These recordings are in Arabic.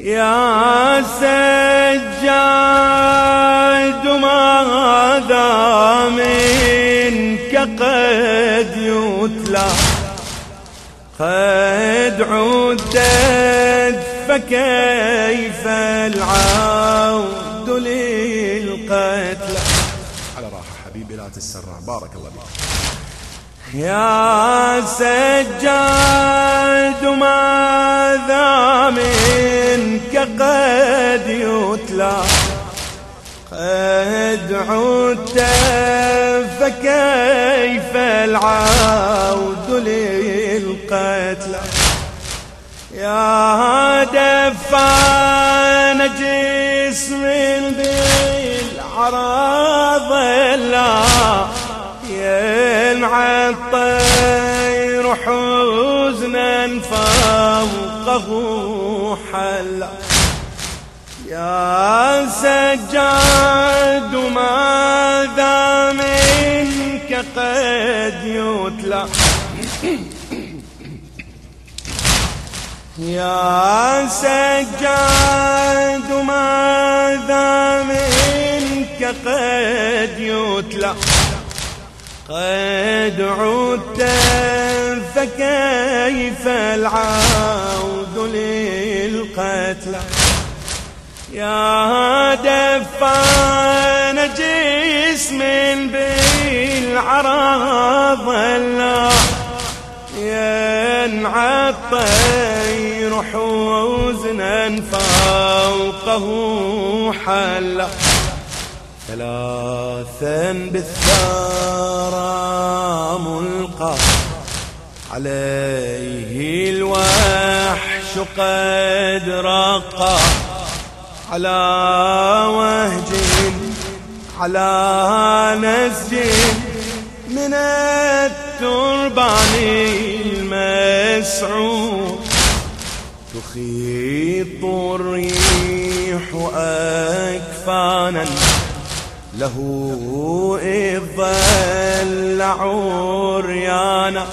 يا سجاد ماذا منك؟ قد يتلى. قد عدت فكيف العود للقتلى؟ على راحة حبيبي لا تسرع. بارك الله فيك. يا سجاد ماذا منك؟ قد يتلى قد عدت فكيف العود للقتلى؟ يا دفان جسم بالعراض لا ينعى الطير حزنا فوقه حلا يا سجاد ماذا منك؟ قد يتلى. يا سجاد ماذا منك؟ قد يتلى. قد عدت فكيف العود للقتلى؟ يا دفان جسم بالعراض الله ينعى الطير حزنا فوقه حلا. ثلاثا بالثرى ملقى. عليه الوحش قد رقى. على وهج على نسج من التربان المسعود. تخيط الريح أكفانا له إذ ظل عريانا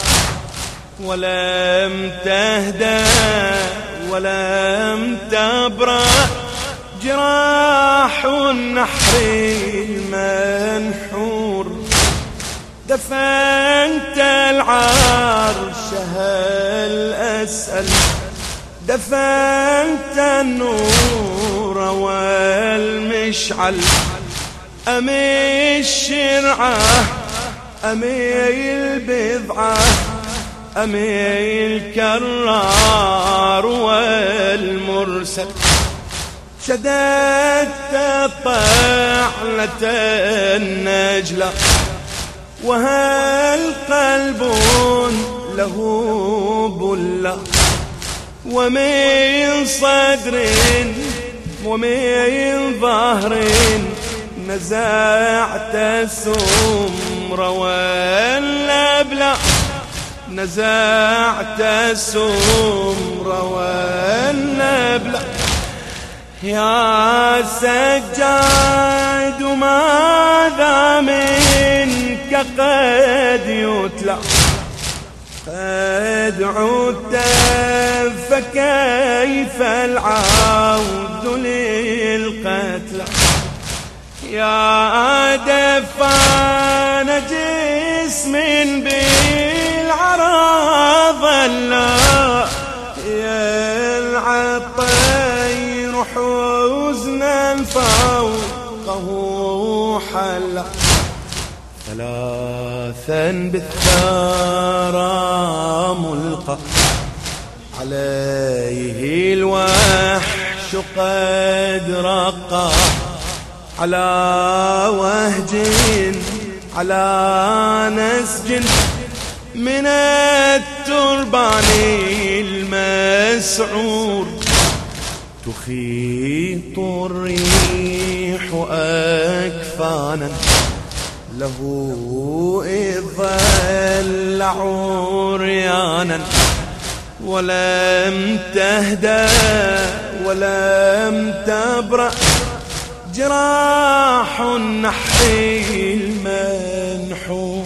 ولم تهدى ولم تبرأ. جراح النحر المنحور دفنت العرش هل أسأل؟ دفنت النور والمشعل. أم الشرعة؟ أم البضعة؟ أم الكرار والمرسل؟ شددت طعلة النجلة وهل قلب له بلة؟ ومن صدر ومن ظهر نزعت السمر والأبلة نزعت السمر والنبلة يا سجاد ماذا منك؟ قد يتلى قد عدت فكيف العود للقتلى؟ يا دفان جسم بالعراض لا فوقه حلا ثلاثا بالثرى ملقى. عليه الوحش قد رقى. على وهج على نسج من التربان المسعور. تخيط الريح أكفانا له إذ ظل عريانا ولم تهدى ولم تبرأ جراح النحر المنحور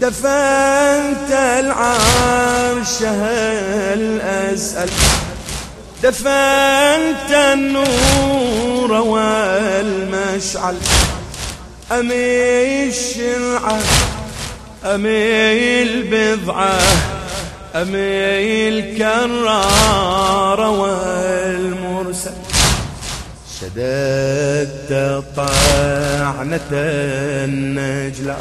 دفنت العرش هل أسأل؟ دفنت النور والمشعل. أمي الشرعة أمي البضعة أمي الكرار والمرسل. شددت طعنة النجلة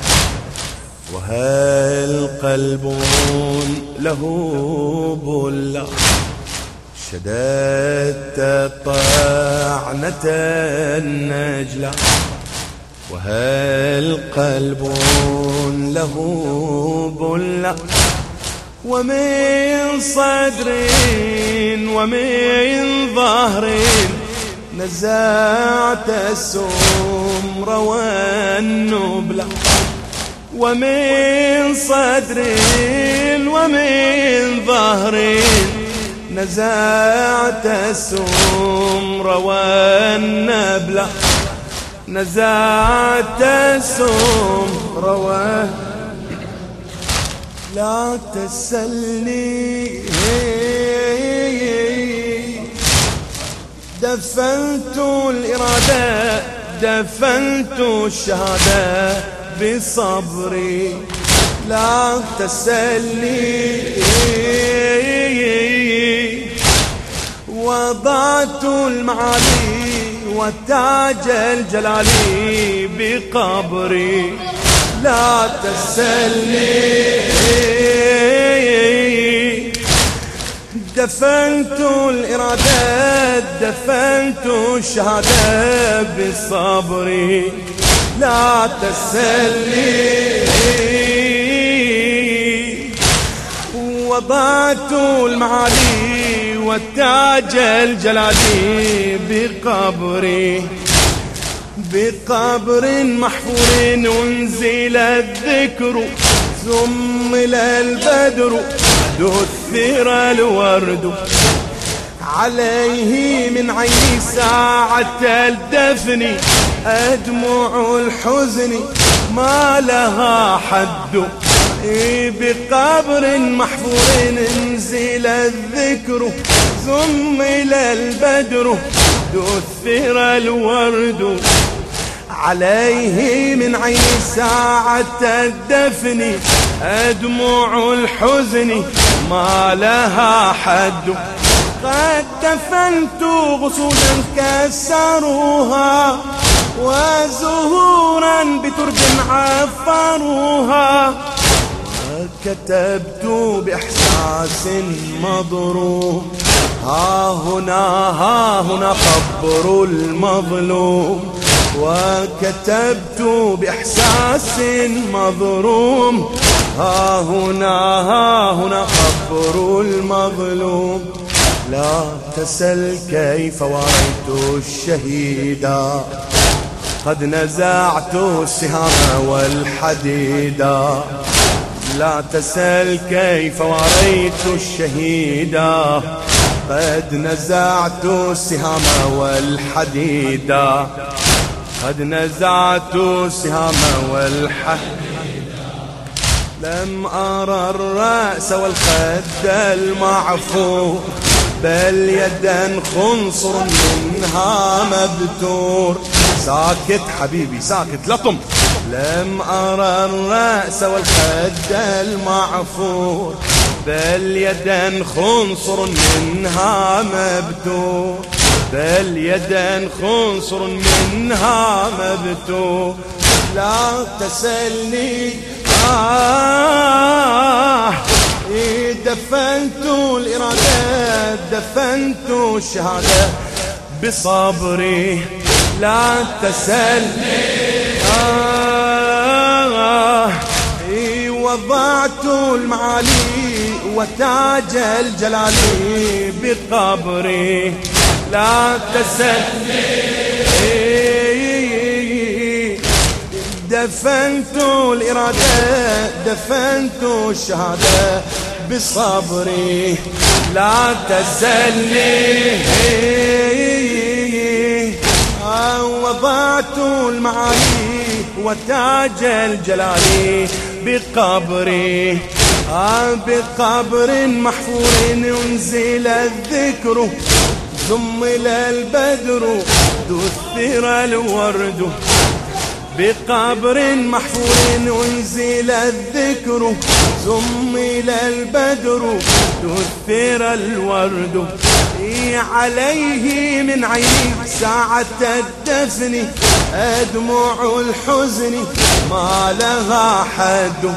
وهل قلب له بلا شددت طعنة النجلة وهل قلب له بلا ومن صدر ومن ظهر نزعت السمر والنبلة ومن صدر ومن ظهر نزعت السمر والنبلة نزعت السمر والنبلة لا تسلني. دفنت الإرادة دفنت الشهادة بصبري. لا تسلني. وضعت المعالي وتاج الجلالي بقبري. لا تسلني دفنت الإرادة دفنت الشهادة بصبري. لا تسلي. وضعت المعالي والتاج الجلالي بقبري بقبر محفور أنزل الذكر ثم البدر دثر الورد. عليه من عين ساعة الدفن أدمع الحزن ما لها حد. بقبر محفور انزل الذكر ثم إلى البدر دثر الورد عليه من عين ساعة الدفن أدمع الحزن ما لها حد. قد دفنت غصولا كسروها وزهورا بترب عفروها. كتبت بإحساس مضروم ها هنا ها هنا قبر المظلوم. وكتبت بإحساس مضروم ها هنا ها هنا قبر المظلوم. لا تسل كيف وريت الشهيدا قد نزعت السهام والحديدا لا تسل كيف وريت الشهيدا قد نزعت السهام والحديدا قد نزعت السهام والحديدا لم أرى الرأس والخد المعفور بل يدا خنصر منها مبتور. ساكت حبيبي ساكت لطم لم أرى الرأس والخد المعفور بل يدا خنصر منها مبتور بل يدا خنصر منها مبتور لا تسلني آه دفنت الإرادة دفنت الشهادة بصبري. لا تسلني وضعت المعالي وتاج الجلالي بقبري. لا تسلني دفنت الإرادة دفنت الشهادة بصبري. لا تسلني وضعت المعالي وتاج الجلالي بقبري آه بقبر محفور ينزل الذكر. زمل البدر دثر الورد. بقبر محفور انزل الذكر. زمل البدر دثر الورد. عليه من عيني ساعة الدفن. أدمع الحزن ما لها حد.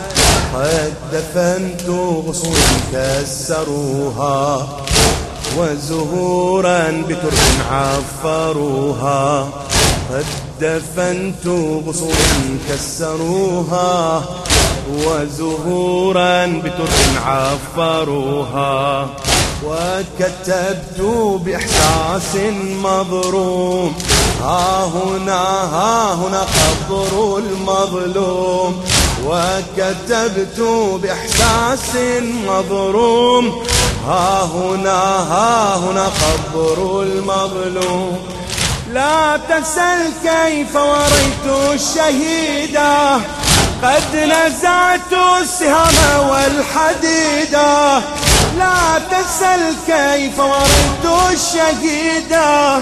قد دفنت غصون كسروها وزهورا بترب عفروها. قد دفنت غصون كسروها وزهورا بترب عفروها. وكتبت بإحساس مضروم ها هنا ها هنا قبر المظلوم. وكتبت بإحساس مضروم ها هنا ها هنا قبر المظلوم. لا تسأل كيف وريت الشهيدا قد نزعت السهام والحديدة لا تسأل كيف وريت الشهيدا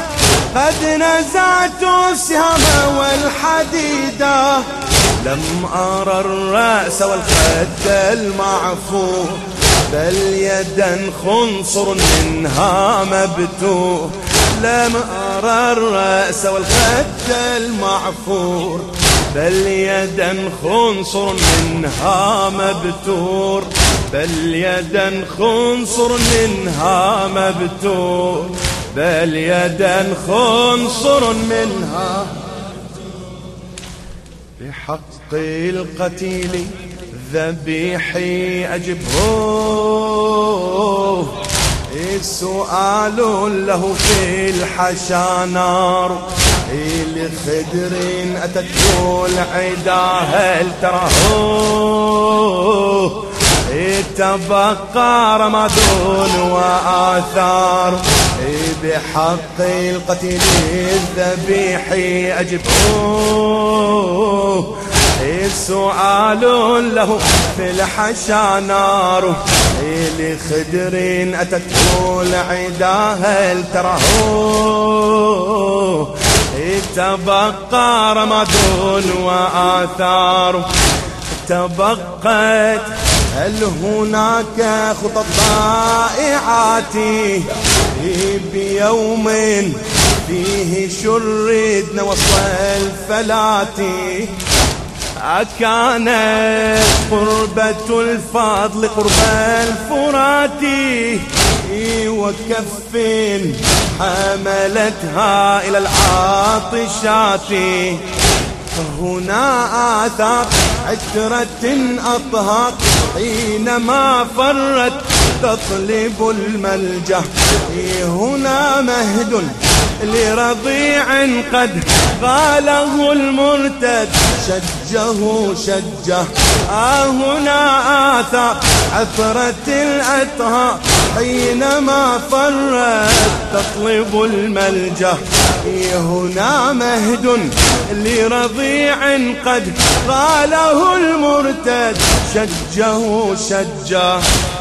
قد نزعت السهام والحديدة لم أرى الرأس والخد المعفو بل يدا خنصر منها مبتور لم أرى الرأس والخد المعفور بل يدا خنصر منها مبتور. بل يدا خنصر منها مبتور. بل يدا خنصر منها بحق القتيل ذبيحي أجبه. السؤال له في الحشا نار. لخدر أتته العدا هل تراه تبقى رمضان وآثار. بحق القتيل الذبيح أجبوه السؤال له في الحشا نار. لخدر أتته العدا هل تراه تبقى رمضان وآثار. تبقت هل هناك خطط ضائعات بيوم فيه شردنا وصل الفلات؟ أكانت قربة الفضل قرب الفرات. وكف حملتها إلى العاطشات. هنا آثار عترة أطهار حينما فرت تطلب الملجأ. هنا مهد لرضيع قد قاله المرتد. شجه شجه آه هنا آثار عثرة الأطهار. حينما فرت تطلب الملجأ. هنا مهد لرضيع قد قاله المرتد. شجه شجه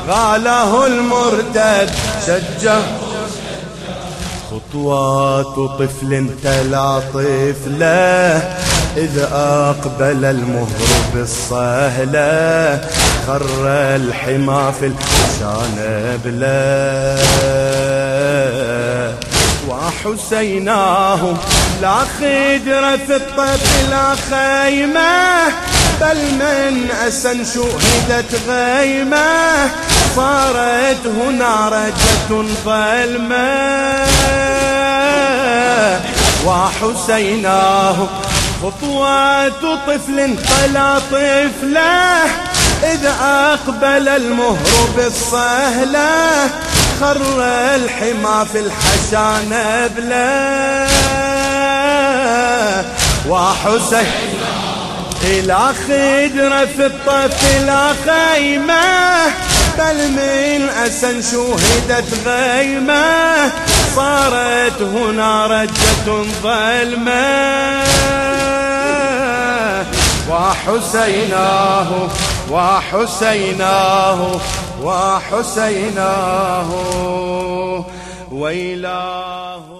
قاله المرتد. شجه. خطوات طفل تلا طفله إذ أقبل المهر بالصهلة خر الحمى في الحشان بلا. وحسيناه لا خدر في الطفل لا خيمة بل من أسن شهدت غيمة صارت هنا رجة ظلمة. وحسيناه خطوات طفل طلع طفله إذا أقبل المهر بالصهلة خر الحمى في الحشا نبله وحسين إلى خدرة في الطفل خيمة بل من أسن شهدت غيمة صارت هنا رجة ظلمة. وحسيناه وحسيناه وحسيناه. ويلاه.